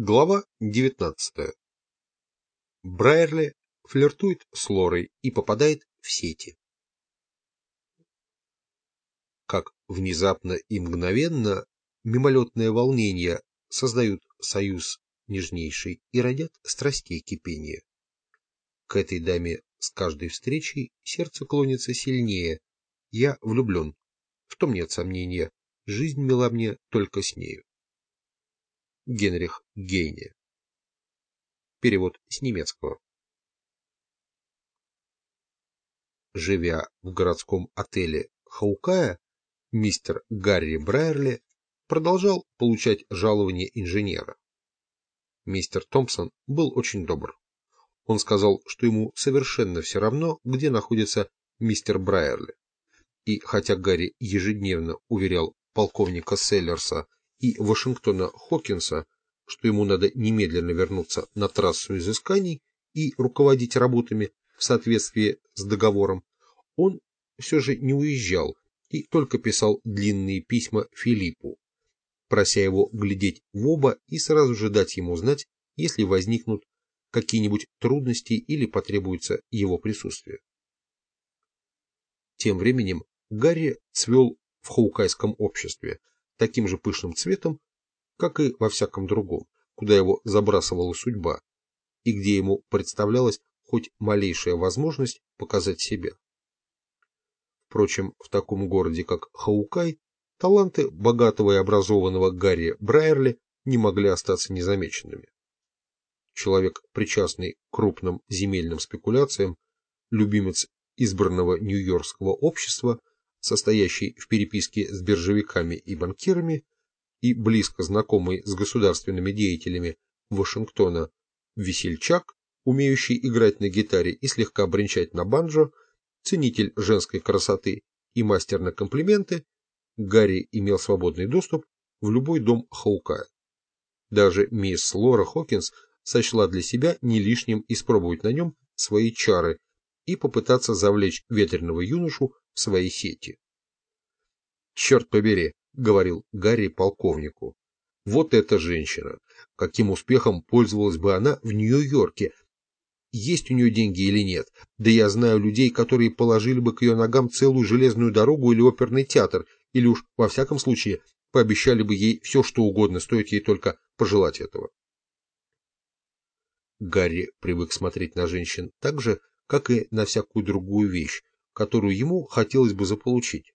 Глава 19. Брайерли флиртует с Лорой и попадает в сети. Как внезапно и мгновенно мимолетное волнение создают союз нежнейший и родят страстей кипения. К этой даме с каждой встречей сердце клонится сильнее. Я влюблен. В том нет сомнения. Жизнь мила мне только с нею. Генрих Гейне. Перевод с немецкого. Живя в городском отеле Хаукая, мистер Гарри Брайерли продолжал получать жалование инженера. Мистер Томпсон был очень добр. Он сказал, что ему совершенно все равно, где находится мистер Брайерли. И хотя Гарри ежедневно уверял полковника Селлерса и Вашингтона Хокинса, что ему надо немедленно вернуться на трассу изысканий и руководить работами в соответствии с договором, он все же не уезжал и только писал длинные письма Филиппу, прося его глядеть в оба и сразу же дать ему знать, если возникнут какие-нибудь трудности или потребуется его присутствие. Тем временем Гарри цвел в хаукайском обществе, таким же пышным цветом, как и во всяком другом, куда его забрасывала судьба, и где ему представлялась хоть малейшая возможность показать себя. Впрочем, в таком городе, как Хаукай, таланты богатого и образованного Гарри Брайерли не могли остаться незамеченными. Человек, причастный к крупным земельным спекуляциям, любимец избранного нью-йоркского общества, состоящий в переписке с биржевиками и банкирами и близко знакомый с государственными деятелями Вашингтона, весельчак, умеющий играть на гитаре и слегка бренчать на банджо, ценитель женской красоты и мастер на комплименты, Гарри имел свободный доступ в любой дом Хаукая. Даже мисс Лора Хокинс сочла для себя не лишним испробовать на нем свои чары и попытаться завлечь ветреного юношу свои сети. «Черт побери!» — говорил Гарри полковнику. «Вот эта женщина! Каким успехом пользовалась бы она в Нью-Йорке? Есть у нее деньги или нет? Да я знаю людей, которые положили бы к ее ногам целую железную дорогу или оперный театр, или уж, во всяком случае, пообещали бы ей все, что угодно, стоит ей только пожелать этого». Гарри привык смотреть на женщин так же, как и на всякую другую вещь, которую ему хотелось бы заполучить.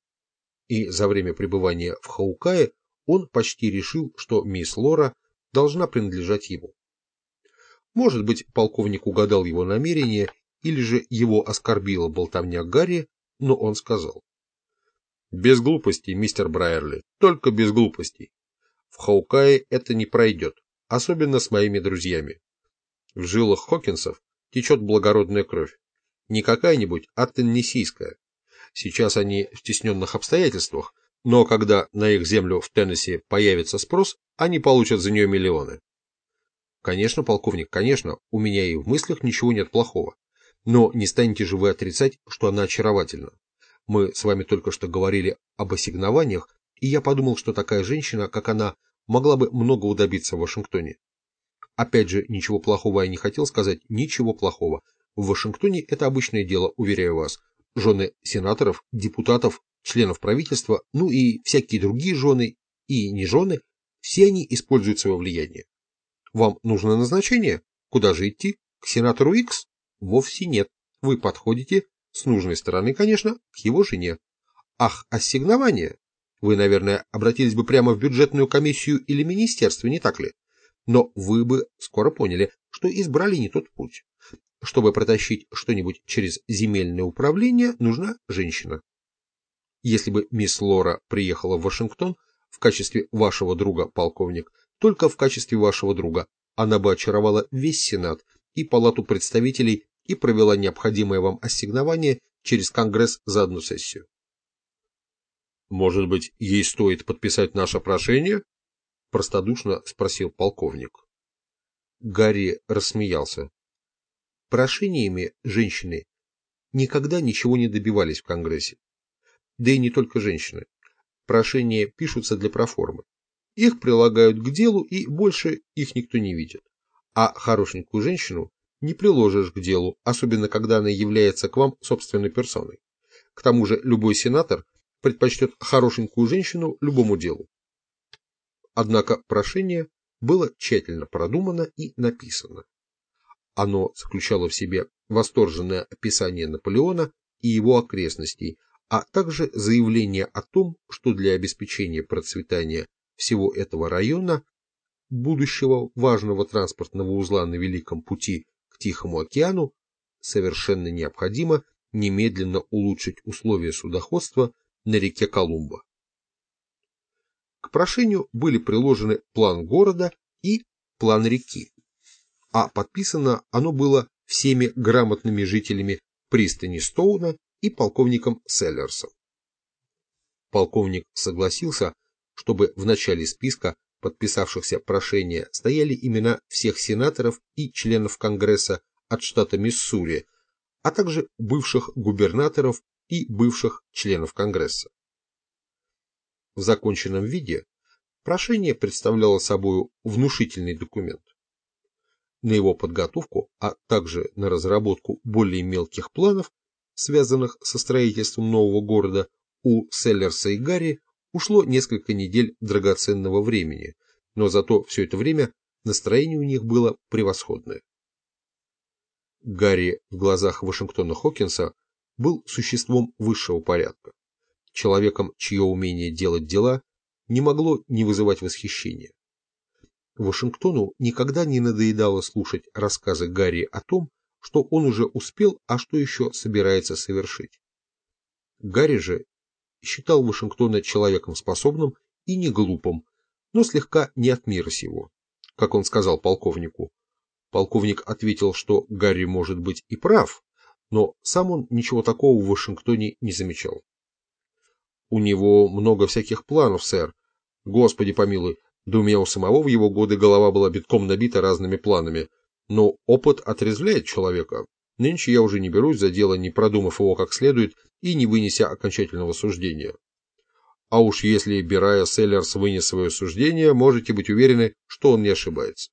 И за время пребывания в Хаукае он почти решил, что мисс Лора должна принадлежать ему. Может быть, полковник угадал его намерение, или же его оскорбила болтовня Гарри, но он сказал. Без глупостей, мистер Брайерли, только без глупостей. В Хаукае это не пройдет, особенно с моими друзьями. В жилах Хокинсов течет благородная кровь. Не какая-нибудь, а теннессийская. Сейчас они в стесненных обстоятельствах, но когда на их землю в Теннесси появится спрос, они получат за нее миллионы. Конечно, полковник, конечно, у меня и в мыслях ничего нет плохого. Но не станете же вы отрицать, что она очаровательна. Мы с вами только что говорили об ассигнованиях, и я подумал, что такая женщина, как она, могла бы многого добиться в Вашингтоне. Опять же, ничего плохого я не хотел сказать, ничего плохого. В Вашингтоне это обычное дело, уверяю вас. Жены сенаторов, депутатов, членов правительства, ну и всякие другие жены и не жены, все они используют свое влияние. Вам нужно назначение? Куда же идти? К сенатору X? Вовсе нет. Вы подходите, с нужной стороны, конечно, к его жене. Ах, ассигнование! Вы, наверное, обратились бы прямо в бюджетную комиссию или министерство, не так ли? Но вы бы скоро поняли, что избрали не тот путь. Чтобы протащить что-нибудь через земельное управление, нужна женщина. Если бы мисс Лора приехала в Вашингтон в качестве вашего друга, полковник, только в качестве вашего друга, она бы очаровала весь Сенат и Палату представителей и провела необходимое вам ассигнование через Конгресс за одну сессию. «Может быть, ей стоит подписать наше прошение?» – простодушно спросил полковник. Гарри рассмеялся. Прошениями женщины никогда ничего не добивались в Конгрессе. Да и не только женщины. Прошения пишутся для проформы. их прилагают к делу и больше их никто не видит. А хорошенькую женщину не приложишь к делу, особенно когда она является к вам собственной персоной. К тому же любой сенатор предпочтет хорошенькую женщину любому делу. Однако прошение было тщательно продумано и написано. Оно заключало в себе восторженное описание Наполеона и его окрестностей, а также заявление о том, что для обеспечения процветания всего этого района, будущего важного транспортного узла на Великом пути к Тихому океану, совершенно необходимо немедленно улучшить условия судоходства на реке Колумба. К прошению были приложены план города и план реки, а подписано оно было всеми грамотными жителями пристани Стоуна и полковником Селлерсом. Полковник согласился, чтобы в начале списка подписавшихся прошения стояли имена всех сенаторов и членов Конгресса от штата Миссури, а также бывших губернаторов и бывших членов Конгресса. В законченном виде прошение представляло собой внушительный документ. На его подготовку, а также на разработку более мелких планов, связанных со строительством нового города, у Селлерса и Гарри ушло несколько недель драгоценного времени, но зато все это время настроение у них было превосходное. Гарри в глазах Вашингтона Хокинса был существом высшего порядка, человеком, чье умение делать дела не могло не вызывать восхищения. Вашингтону никогда не надоедало слушать рассказы Гарри о том, что он уже успел, а что еще собирается совершить. Гарри же считал Вашингтона человеком способным и не глупым, но слегка не от мира сего, как он сказал полковнику. Полковник ответил, что Гарри может быть и прав, но сам он ничего такого в Вашингтоне не замечал. У него много всяких планов, сэр. Господи помилуй, да у меня у самого в его годы голова была битком набита разными планами. Но опыт отрезвляет человека. Нынче я уже не берусь за дело, не продумав его как следует и не вынеся окончательного суждения. А уж если Бирая Селлерс вынес свое суждение, можете быть уверены, что он не ошибается.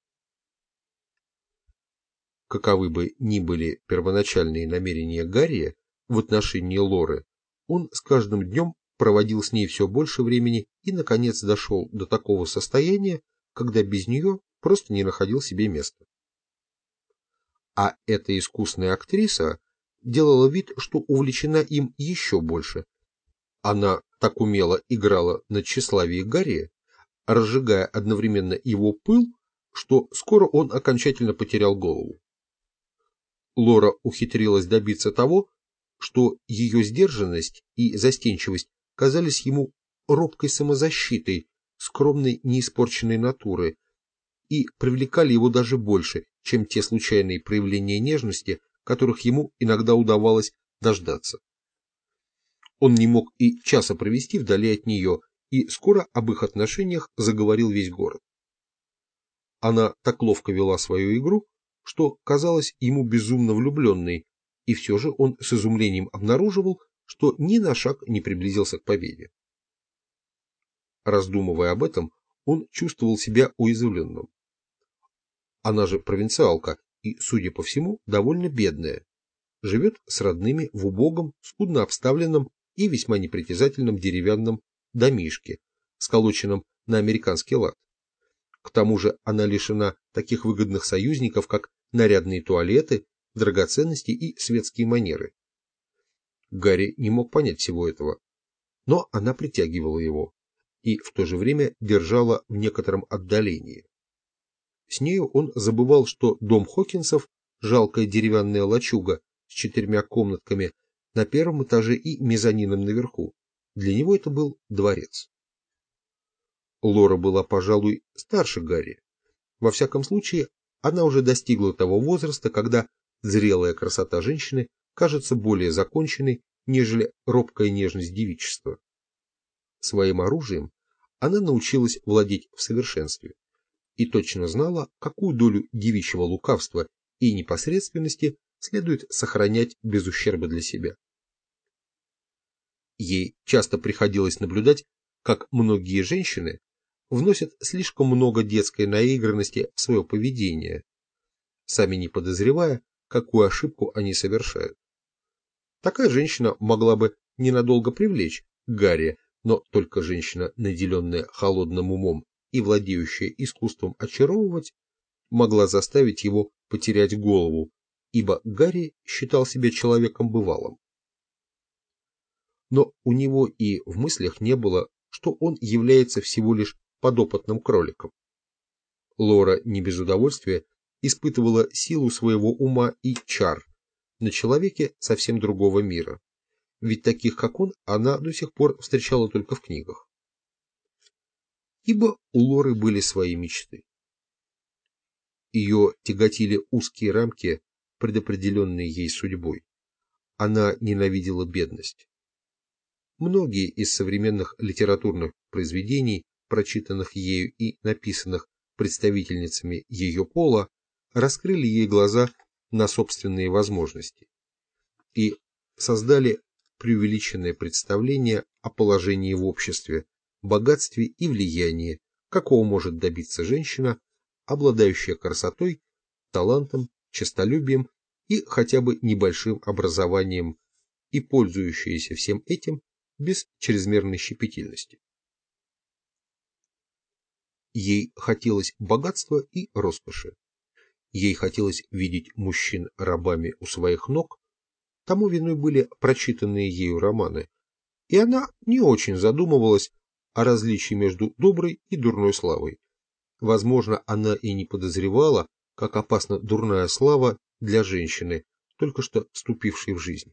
Каковы бы ни были первоначальные намерения Гарри в отношении Лоры, он с каждым днем проводил с ней все больше времени и, наконец, дошел до такого состояния, когда без нее просто не находил себе места. А эта искусная актриса делала вид, что увлечена им еще больше. Она так умело играла на тщеславии Гарри, разжигая одновременно его пыл, что скоро он окончательно потерял голову. Лора ухитрилась добиться того, что ее сдержанность и застенчивость казались ему робкой самозащитой, скромной неиспорченной натуры, и привлекали его даже больше, чем те случайные проявления нежности, которых ему иногда удавалось дождаться. Он не мог и часа провести вдали от нее, и скоро об их отношениях заговорил весь город. Она так ловко вела свою игру, что казалась ему безумно влюбленной, и все же он с изумлением обнаруживал, что ни на шаг не приблизился к победе. Раздумывая об этом, он чувствовал себя уязвленным. Она же провинциалка и, судя по всему, довольно бедная. Живет с родными в убогом, скудно обставленном и весьма непритязательном деревянном домишке, сколоченном на американский лад. К тому же она лишена таких выгодных союзников, как нарядные туалеты, драгоценности и светские манеры. Гарри не мог понять всего этого, но она притягивала его и в то же время держала в некотором отдалении. С нею он забывал, что дом Хокинсов, жалкая деревянная лачуга с четырьмя комнатками на первом этаже и мезонином наверху, для него это был дворец. Лора была, пожалуй, старше Гарри. Во всяком случае, она уже достигла того возраста, когда зрелая красота женщины кажется более законченной, нежели робкая нежность девичества. Своим оружием она научилась владеть в совершенстве и точно знала, какую долю девичьего лукавства и непосредственности следует сохранять без ущерба для себя. Ей часто приходилось наблюдать, как многие женщины вносят слишком много детской наигранности в свое поведение, сами не подозревая, какую ошибку они совершают. Такая женщина могла бы ненадолго привлечь Гарри, но только женщина, наделенная холодным умом и владеющая искусством очаровывать, могла заставить его потерять голову, ибо Гарри считал себя человеком бывалым. Но у него и в мыслях не было, что он является всего лишь подопытным кроликом. Лора не без удовольствия испытывала силу своего ума и чар на человеке совсем другого мира, ведь таких, как он, она до сих пор встречала только в книгах. Ибо у Лоры были свои мечты. Ее тяготили узкие рамки, предопределенные ей судьбой. Она ненавидела бедность. Многие из современных литературных произведений, прочитанных ею и написанных представительницами ее пола, раскрыли ей глаза на собственные возможности и создали преувеличенное представление о положении в обществе, богатстве и влиянии, какого может добиться женщина, обладающая красотой, талантом, честолюбием и хотя бы небольшим образованием и пользующаяся всем этим без чрезмерной щепетильности. Ей хотелось богатства и роскоши. Ей хотелось видеть мужчин рабами у своих ног, тому виной были прочитанные ею романы, и она не очень задумывалась о различии между доброй и дурной славой. Возможно, она и не подозревала, как опасна дурная слава для женщины, только что вступившей в жизнь.